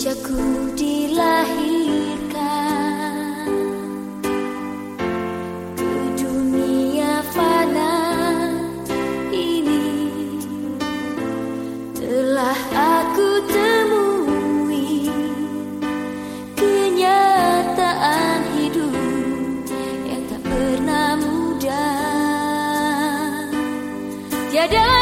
Sejakku dilahirkan. Ke dunia fana ini Telah aku temui. Kenyataan hidup Yang tak pernah mudah. Tiada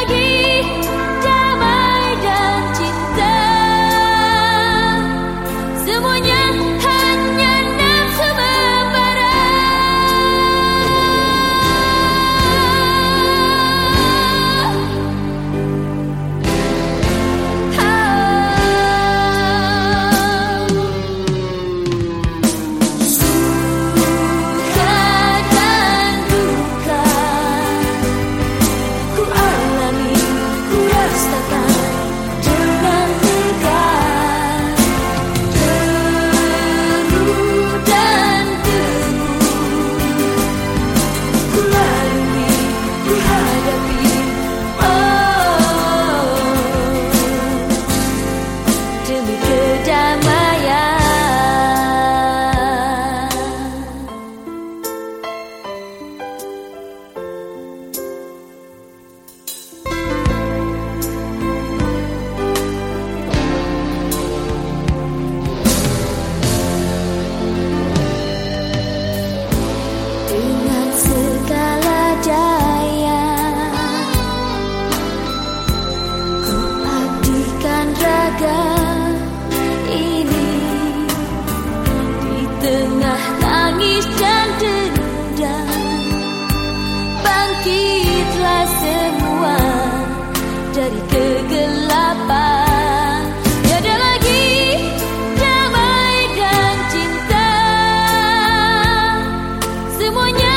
semuanya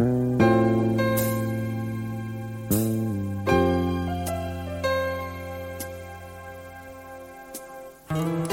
thank you